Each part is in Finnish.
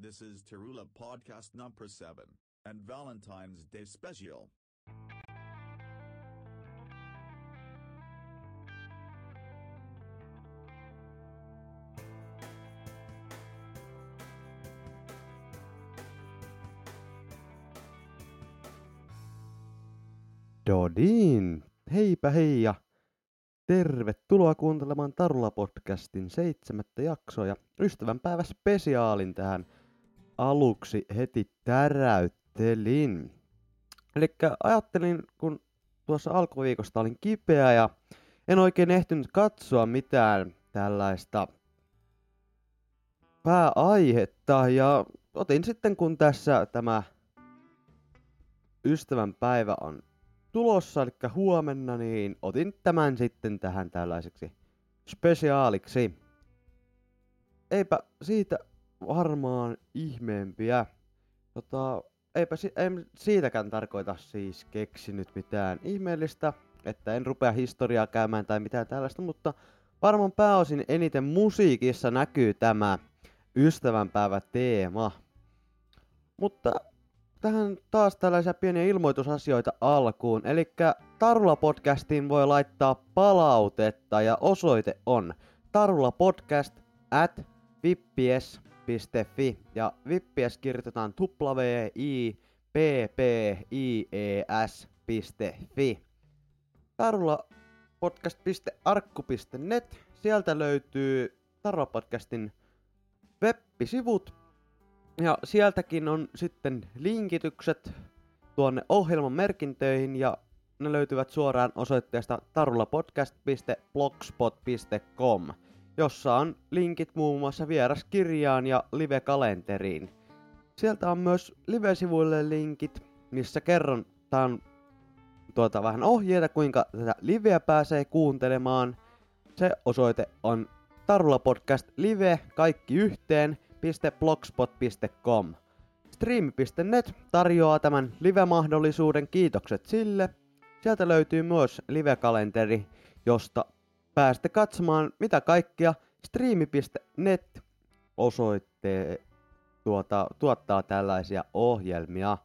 This is Tarula Podcast number 7 and Valentine's Day special. Dodin, heipä hei ja tervetuloa kuuntelemaan Tarula-podcastin seitsemättä jaksoa ja ystävänpäivä spesiaalin tähän aluksi heti täräyttelin. Eli ajattelin, kun tuossa alkuviikosta olin kipeä ja en oikein ehtinyt katsoa mitään tällaista pääaihetta ja otin sitten kun tässä tämä ystävänpäivä on tulossa, eli huomenna, niin otin tämän sitten tähän tällaiseksi spesiaaliksi. Eipä siitä varmaan ihmeempiä. Tota, eipä si- en siitäkään tarkoita siis keksinyt mitään ihmeellistä, että en rupea historiaa käymään tai mitään tällaista, mutta varmaan pääosin eniten musiikissa näkyy tämä ystävänpäivä teema. Mutta tähän taas tällaisia pieniä ilmoitusasioita alkuun. Eli Tarula-podcastiin voi laittaa palautetta ja osoite on tarulapodcast at vippies.fi ja vippies kirjoitetaan w i p p i e s.fi. tarulapodcast.arkku.net Sieltä löytyy Tarula Podcastin web-sivut. Ja sieltäkin on sitten linkitykset tuonne ohjelman merkintöihin ja ne löytyvät suoraan osoitteesta tarulapodcast.blogspot.com, jossa on linkit muun muassa vieraskirjaan ja live-kalenteriin. Sieltä on myös live-sivuille linkit, missä kerron tämän tuota, vähän ohjeita, kuinka tätä liveä pääsee kuuntelemaan. Se osoite on Tarula Podcast Live, kaikki yhteen, www.blogspot.com. Stream.net tarjoaa tämän live-mahdollisuuden, kiitokset sille. Sieltä löytyy myös live-kalenteri, josta pääsette katsomaan mitä kaikkia Stream.net osoitte tuota, tuottaa tällaisia ohjelmia.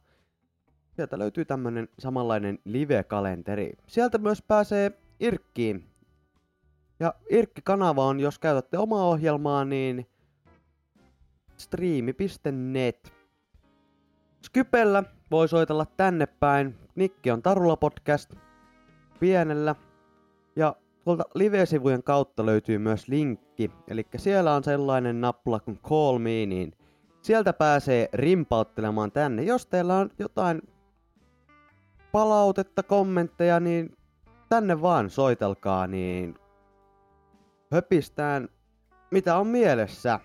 Sieltä löytyy tämmönen samanlainen live-kalenteri. Sieltä myös pääsee Irkkiin. Ja Irkki-kanava on, jos käytätte omaa ohjelmaa, niin streami.net. Skypellä voi soitella tänne päin. Nikki on Tarula Podcast pienellä. Ja tuolta live-sivujen kautta löytyy myös linkki. Eli siellä on sellainen nappula kuin Call Me, niin sieltä pääsee rimpauttelemaan tänne. Jos teillä on jotain palautetta, kommentteja, niin tänne vaan soitelkaa, niin höpistään mitä on mielessä.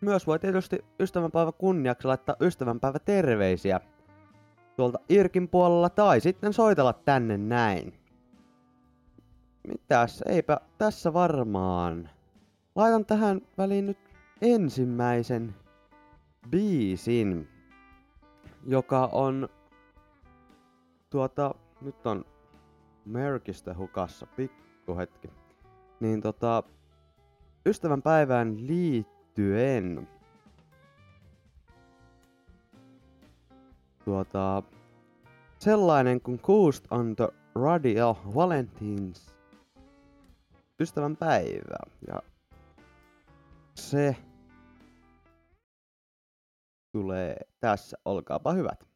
Myös voi tietysti ystävänpäivä kunniaksi laittaa ystävänpäivä terveisiä tuolta Irkin puolella tai sitten soitella tänne näin. Mitäs, eipä tässä varmaan. Laitan tähän väliin nyt ensimmäisen biisin, joka on tuota, nyt on Merkistä hukassa, pikku hetki. Niin tota, ystävän päivään liittyen tuota, sellainen kuin Coast on the Radio Valentines ystävän päivä. Ja se tulee tässä. Olkaapa hyvät.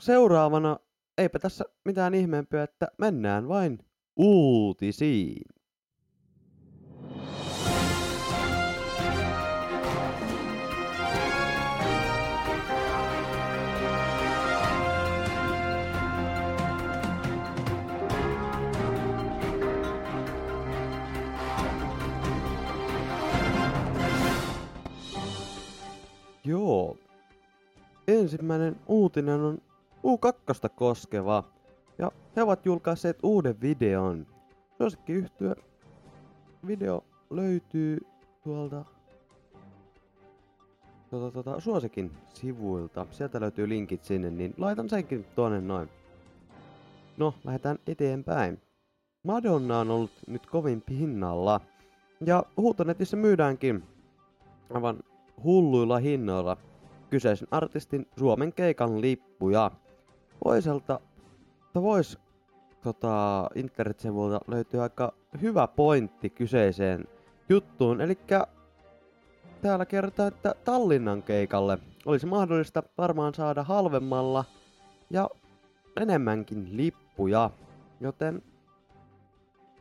Seuraavana, eipä tässä mitään ihmeempiä, että mennään vain uutisiin. Joo. Ensimmäinen uutinen on U2 koskeva. Ja he ovat julkaisseet uuden videon. Suosikki yhtyä. Video löytyy tuolta tuota, tuota, suosikin sivuilta. Sieltä löytyy linkit sinne, niin laitan senkin tuonne noin. No, lähdetään eteenpäin. Madonna on ollut nyt kovin pinnalla. Ja huutonetissä myydäänkin aivan hulluilla hinnoilla kyseisen artistin Suomen keikan lippuja. Toiselta vois tota, internet-sivulta löytyy aika hyvä pointti kyseiseen juttuun. Eli täällä kerrotaan, että Tallinnan keikalle olisi mahdollista varmaan saada halvemmalla ja enemmänkin lippuja. Joten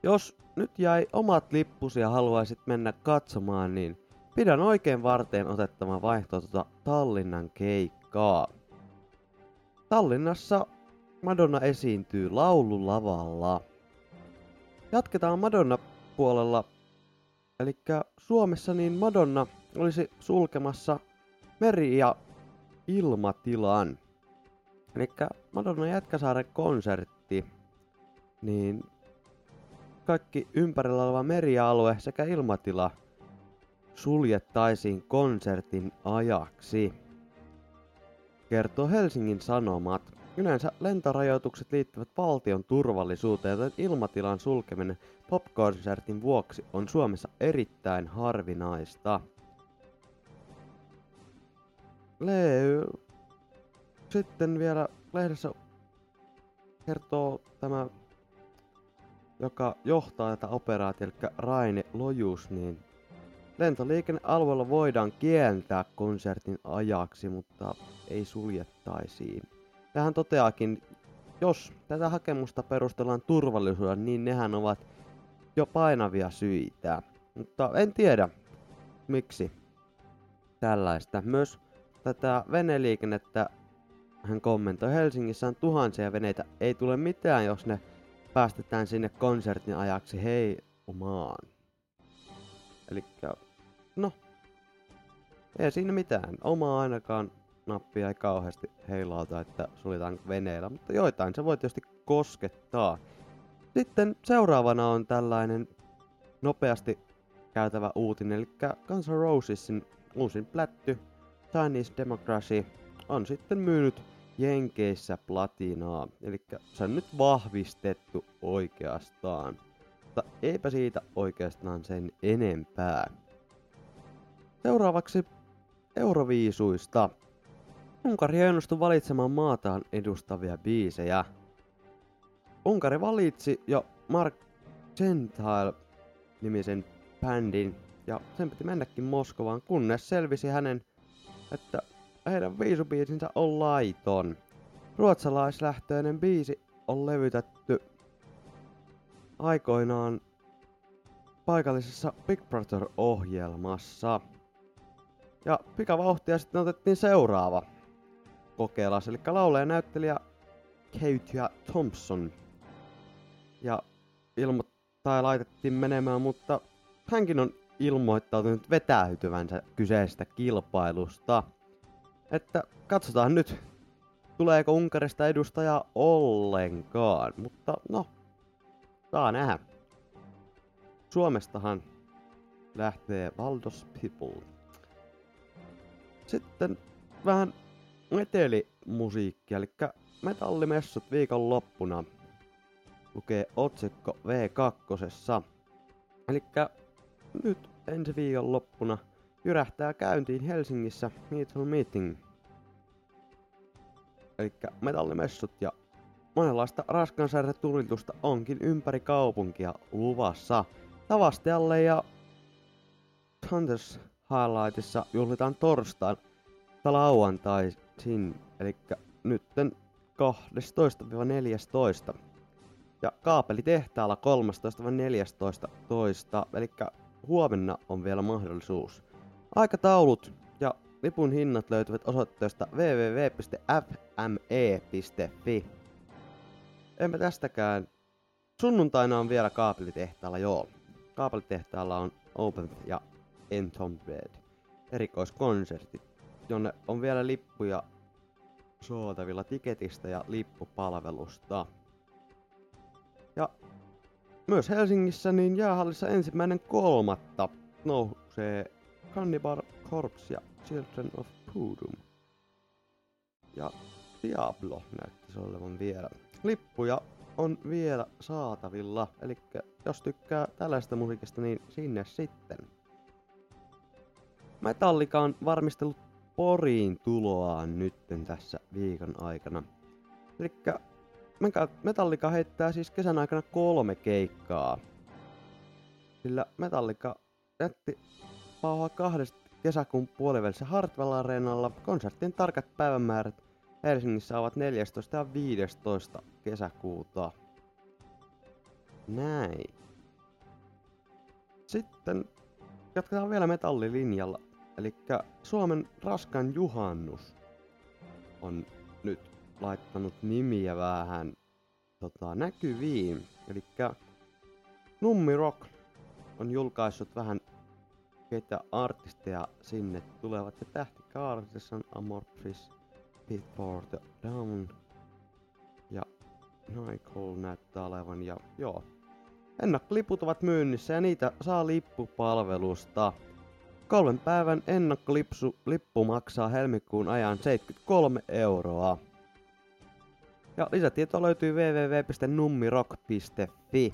jos nyt jäi omat lippusi ja haluaisit mennä katsomaan, niin pidän oikein varteen otettava vaihto tuota Tallinnan keikkaa. Tallinnassa Madonna esiintyy laululavalla. Jatketaan Madonna puolella. Eli Suomessa niin Madonna olisi sulkemassa meri- ja ilmatilan. Eli Madonna Jätkäsaaren konsertti. Niin kaikki ympärillä oleva merialue sekä ilmatila suljettaisiin konsertin ajaksi. Kertoo Helsingin Sanomat. Yleensä lentorajoitukset liittyvät valtion turvallisuuteen, joten ilmatilan sulkeminen popkonsertin vuoksi on Suomessa erittäin harvinaista. Leu. Sitten vielä lehdessä kertoo tämä, joka johtaa tätä operaatiota, eli Raine Lojus, niin lentoliikennealueella voidaan kieltää konsertin ajaksi, mutta ei suljettaisiin. Tähän toteakin, jos tätä hakemusta perustellaan turvallisuudella, niin nehän ovat jo painavia syitä. Mutta en tiedä, miksi tällaista. Myös tätä veneliikennettä hän kommentoi Helsingissä on tuhansia veneitä. Ei tule mitään, jos ne päästetään sinne konsertin ajaksi hei omaan. Eli no, ei siinä mitään. Omaa ainakaan nappia ei kauheasti heilauta, että suljetaan veneellä, mutta joitain se voi tietysti koskettaa. Sitten seuraavana on tällainen nopeasti käytävä uutinen, eli Guns N' Rosesin uusin plätty Chinese Democracy on sitten myynyt Jenkeissä platinaa, eli se on nyt vahvistettu oikeastaan. Mutta eipä siitä oikeastaan sen enempää. Seuraavaksi Euroviisuista. Unkari ei onnistu valitsemaan maataan edustavia biisejä. Unkari valitsi jo Mark Gentile-nimisen bändin, ja sen piti mennäkin Moskovaan, kunnes selvisi hänen, että heidän viisubiisinsä on laiton. Ruotsalaislähtöinen biisi on levytetty aikoinaan paikallisessa Big Brother-ohjelmassa. Ja pikavauhtia sitten otettiin seuraava kokeilas, eli laulaja näyttelijä Kate Thompson. Ja ilmo- tai laitettiin menemään, mutta hänkin on ilmoittautunut vetäytyvänsä kyseisestä kilpailusta. Että katsotaan nyt, tuleeko Unkarista edustaja ollenkaan, mutta no, saa nähdä. Suomestahan lähtee Valdos People. Sitten vähän metelimusiikkia, eli metallimessut viikon loppuna lukee otsikko V2. Eli nyt ensi viikon loppuna jyrähtää käyntiin Helsingissä Metal Meeting. Eli metallimessut ja monenlaista raskan tulitusta onkin ympäri kaupunkia luvassa. Tavastialle ja Hunters Highlightissa juhlitaan torstain Tää lauantaisin, eli nytten 12-14. Ja kaapelitehtaalla 13-14 toista, eli huomenna on vielä mahdollisuus. Aikataulut ja lipun hinnat löytyvät osoitteesta www.fme.fi. Emme tästäkään. Sunnuntaina on vielä kaapelitehtaalla, joo. Kaapelitehtaalla on Open ja Entombed erikoiskonsertit, jonne on vielä lippuja saatavilla tiketistä ja lippupalvelusta. Ja myös Helsingissä niin jäähallissa ensimmäinen kolmatta nousee Cannibal Corpse ja Children of Pudum. Ja Diablo näyttäisi olevan vielä. Lippuja on vielä saatavilla, eli jos tykkää tällaista musiikista, niin sinne sitten. Metallica on varmistellut Poriin tuloaan nytten tässä viikon aikana. Eli Metallica heittää siis kesän aikana kolme keikkaa. Sillä Metallica jätti pauhaa kahdesta kesäkuun puolivälissä Hartwell Areenalla. Konserttien tarkat päivämäärät Helsingissä ovat 14 ja 15 kesäkuuta. Näin. Sitten jatketaan vielä metallilinjalla. Eli Suomen raskan juhannus on nyt laittanut nimiä vähän tota, näkyviin. Eli Nummi Rock on julkaissut vähän ketä artisteja sinne tulevat. Ja Tähti Kaartissa on Amorphis, the Dawn ja Nicole näyttää olevan. Ja joo, ennakkoliput ovat myynnissä ja niitä saa lippupalvelusta. Kolmen päivän ennakkolipsu lippu maksaa helmikuun ajan 73 euroa. Ja lisätieto löytyy www.nummirock.fi.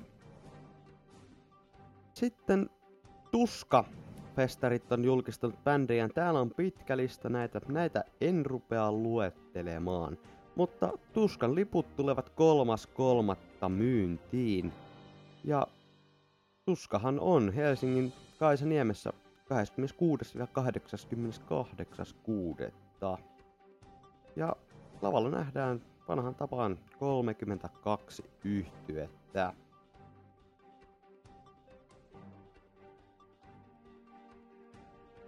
Sitten Tuska festarit on julkistanut bändejä. Täällä on pitkä lista näitä. Näitä en rupea luettelemaan. Mutta Tuskan liput tulevat kolmas kolmatta myyntiin. Ja Tuskahan on Helsingin Kaisaniemessä 26. ja 88.6. Ja lavalla nähdään vanhan tapaan 32 yhtyettä.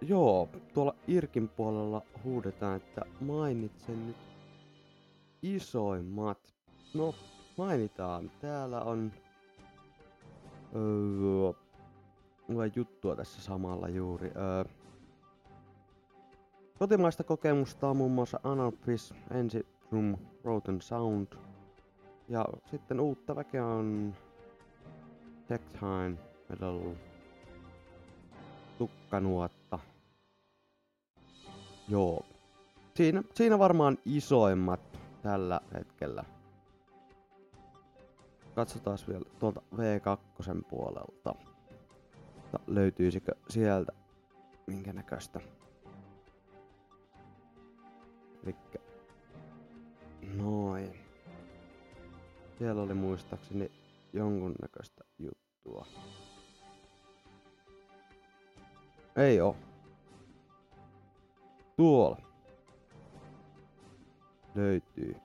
Joo, tuolla Irkin puolella huudetaan, että mainitsen nyt isoimmat. No, mainitaan. Täällä on... Öö, on juttua tässä samalla juuri. Öö, kotimaista kokemusta on muun muassa Anarchis, Ensi Room, Roten Sound. Ja sitten uutta väkeä on Tech Time, Metal, Tukkanuotta. Joo. Siinä, siinä varmaan isoimmat tällä hetkellä. Katsotaan vielä tuolta V2 puolelta. Löytyisikö sieltä minkä näköistä. Elikkä... Noin. Siellä oli muistaakseni jonkun näköistä juttua. Ei oo. Tuolla. Löytyy.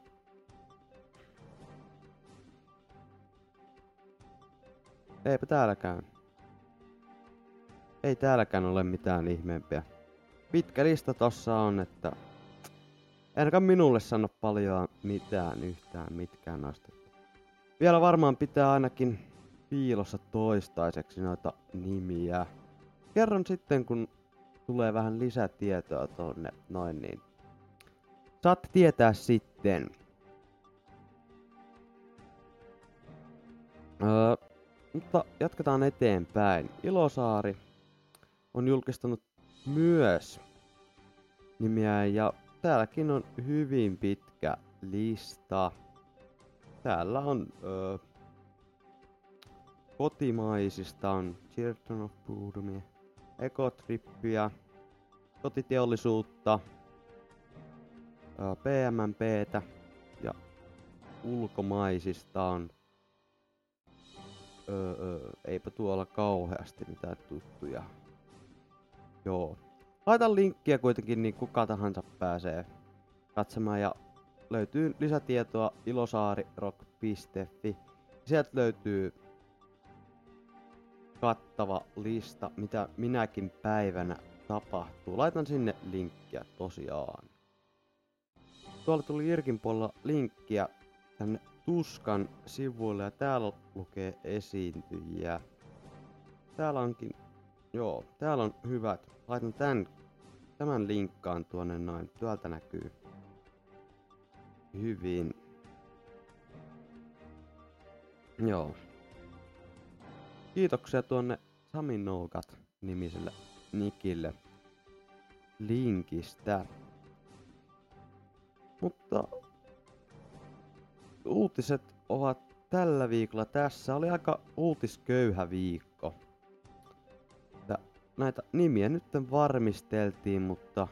Eipä täälläkään. Ei täälläkään ole mitään ihmeempiä. Pitkä lista tossa on, että... Ainakaan minulle sano paljon mitään yhtään mitkään noista. Vielä varmaan pitää ainakin piilossa toistaiseksi noita nimiä. Kerron sitten, kun tulee vähän lisätietoa tonne noin niin. Saatte tietää sitten. Öö, mutta jatketaan eteenpäin. Ilosaari on julkistanut myös nimiä ja täälläkin on hyvin pitkä lista. Täällä on öö, kotimaisista on Children of Bodumia, Ecotrippiä, kotiteollisuutta, öö, PMMPtä ja ulkomaisista on öö, öö, eipä tuolla kauheasti mitään tuttuja Joo. laitan linkkiä kuitenkin, niin kuka tahansa pääsee katsomaan ja löytyy lisätietoa ilosaarirock.fi. Sieltä löytyy kattava lista, mitä minäkin päivänä tapahtuu. Laitan sinne linkkiä tosiaan. Tuolla tuli Irkin puolella linkkiä tänne Tuskan sivuille ja täällä lukee esiintyjiä. Täällä onkin, joo, täällä on hyvät. Laitan tän, tämän linkkaan tuonne noin. Tuolta näkyy hyvin. Joo. Kiitoksia tuonne Sami Noukat nimiselle Nikille linkistä. Mutta uutiset ovat tällä viikolla tässä. Oli aika uutisköyhä viikko. Näitä nimiä nyt varmisteltiin, mutta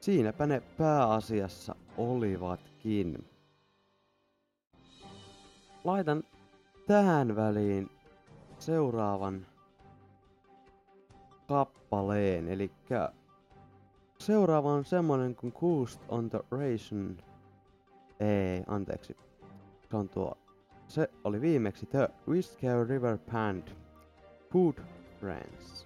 siinäpä ne pääasiassa olivatkin. Laitan tähän väliin seuraavan kappaleen, eli seuraava on semmonen kuin Coast on the Ration. Ei, anteeksi. Se on tuo. Se oli viimeksi The Whiskey River Band. Food Friends.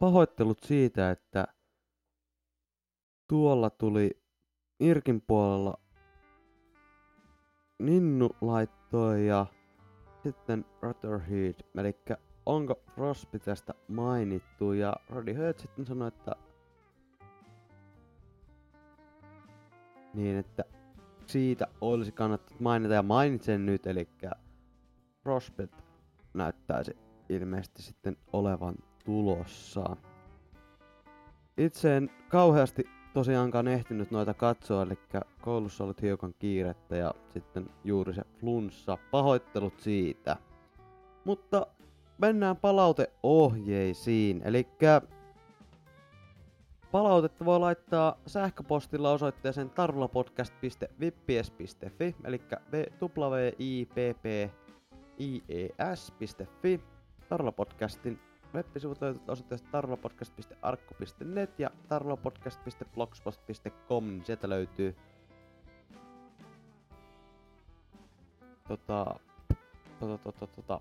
Pahoittelut siitä, että tuolla tuli Irkin puolella Ninnu laittoi ja sitten Rutterhead. Eli onko Frosby tästä mainittu ja Radiohead sitten sanoi, että niin, että siitä olisi kannattanut mainita ja mainitsen nyt, eli Frostbit näyttäisi ilmeisesti sitten olevan tulossa. Itse en kauheasti tosiaankaan ehtinyt noita katsoa, eli koulussa ollut hiukan kiirettä ja sitten juuri se flunssa. Pahoittelut siitä. Mutta mennään palauteohjeisiin. Eli palautetta voi laittaa sähköpostilla osoitteeseen tarulapodcast.vippies.fi eli w i p p i e Tarulapodcastin Web-sivut löytyvät osoitteesta tarlopodcast.arkku.net ja tarlopodcast.blogspot.com, niin sieltä löytyy tota, tota, tota, tota,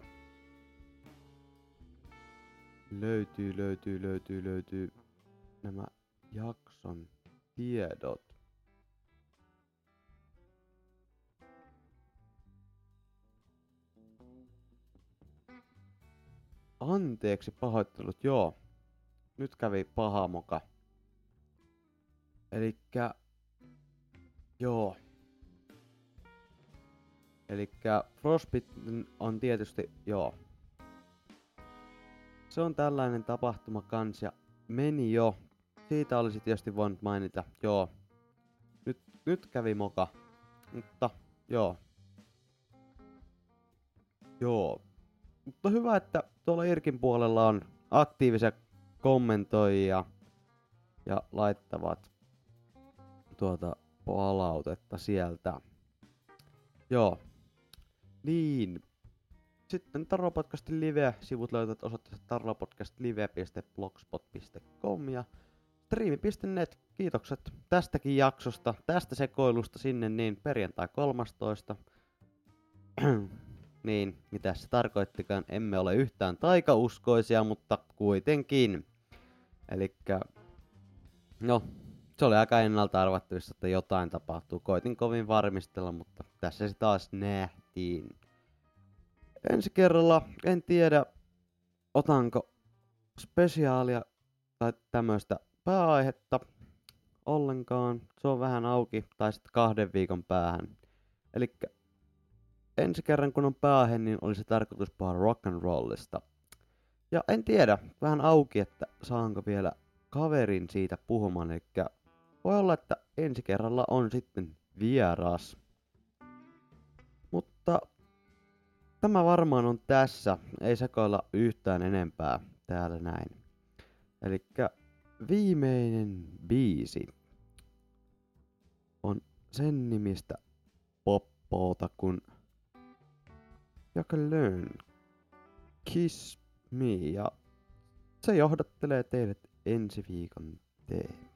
löytyy, löytyy, löytyy, löytyy nämä jakson tiedot. Anteeksi pahoittelut, joo. Nyt kävi paha moka. Elikkä... Joo. Elikkä Frostbit on tietysti, joo. Se on tällainen tapahtuma kans ja meni jo. Siitä olisi tietysti voinut mainita, joo. Nyt, nyt kävi moka. Mutta, joo. Joo. Mutta hyvä, että tuolla Irkin puolella on aktiivisia kommentoijia ja laittavat tuota palautetta sieltä. Joo. Niin. Sitten Tarlopodcastin live-sivut löytävät osoitteesta tarlopodcastlive.blogspot.com ja streami.net. Kiitokset tästäkin jaksosta, tästä sekoilusta sinne niin perjantai 13. Niin, mitä se tarkoittikaan, emme ole yhtään taikauskoisia, mutta kuitenkin. Eli no, se oli aika ennalta arvattavissa, että jotain tapahtuu. Koitin kovin varmistella, mutta tässä se taas nähtiin. Ensi kerralla en tiedä, otanko spesiaalia tai tämmöistä pääaihetta ollenkaan. Se on vähän auki, tai sitten kahden viikon päähän. Eli ensi kerran kun on päähe, niin olisi tarkoitus puhua rock and rollista. Ja en tiedä, vähän auki, että saanko vielä kaverin siitä puhumaan, eli voi olla, että ensi kerralla on sitten vieras. Mutta tämä varmaan on tässä, ei sekoilla yhtään enempää täällä näin. Eli viimeinen biisi on sen nimistä poppoota, kun can Learn Kiss Me ja se johdattelee teidät ensi viikon teemaan.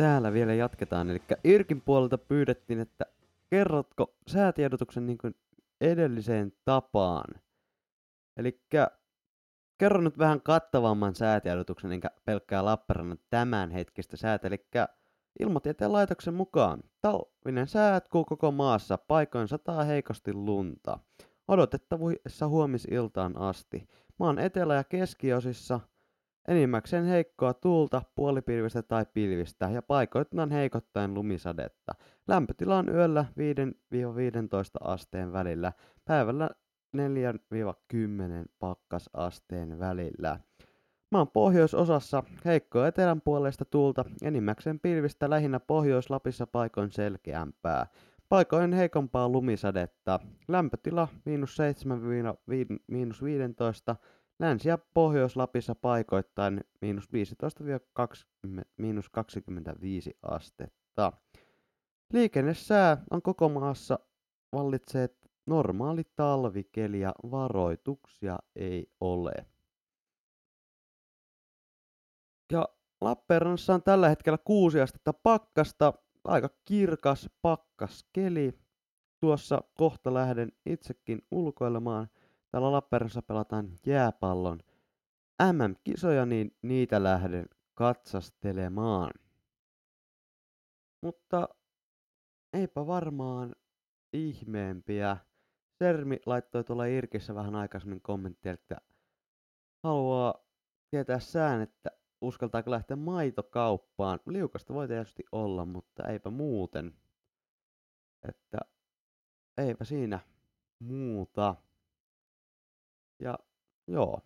Täällä vielä jatketaan. Eli Irkin puolelta pyydettiin, että kerrotko säätiedotuksen niin kuin edelliseen tapaan. Eli kerro nyt vähän kattavamman säätiedotuksen, enkä pelkkää Lappeenrannan tämänhetkistä säätä. Eli ilmatieteen laitoksen mukaan talvinen sää jatkuu koko maassa, paikoin sataa heikosti lunta. Odotettavuudessa huomisiltaan asti. Maan etelä- ja keskiosissa Enimmäkseen heikkoa tuulta, puolipilvistä tai pilvistä ja paikoittain heikottain lumisadetta. Lämpötila on yöllä 5-15 asteen välillä, päivällä 4-10 pakkasasteen välillä. Maan pohjoisosassa heikkoa etelän puolesta tuulta, enimmäkseen pilvistä lähinnä Pohjois-Lapissa paikoin selkeämpää. Paikoin heikompaa lumisadetta. Lämpötila miinus 7-15 Länsi- ja Pohjois-Lapissa paikoittain miinus 15-20, miinus 25 astetta. Liikennesää on koko maassa vallitsee normaali talvikeli ja varoituksia ei ole. Ja Lappeenrannassa on tällä hetkellä 6 astetta pakkasta, aika kirkas pakkaskeli. Tuossa kohta lähden itsekin ulkoilemaan – täällä Lappeenrannassa pelataan jääpallon MM-kisoja, niin niitä lähden katsastelemaan. Mutta eipä varmaan ihmeempiä. Sermi laittoi tuolla Irkissä vähän aikaisemmin kommenttia, että haluaa tietää sään, että uskaltaako lähteä maitokauppaan. Liukasta voi tietysti olla, mutta eipä muuten. Että eipä siinä muuta. Ja joo.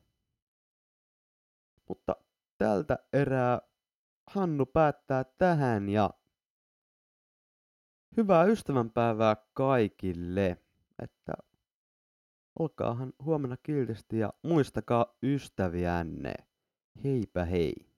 Mutta tältä erää Hannu päättää tähän ja hyvää ystävänpäivää kaikille. Että olkaahan huomenna kiltisti ja muistakaa ystäviänne. Heipä hei.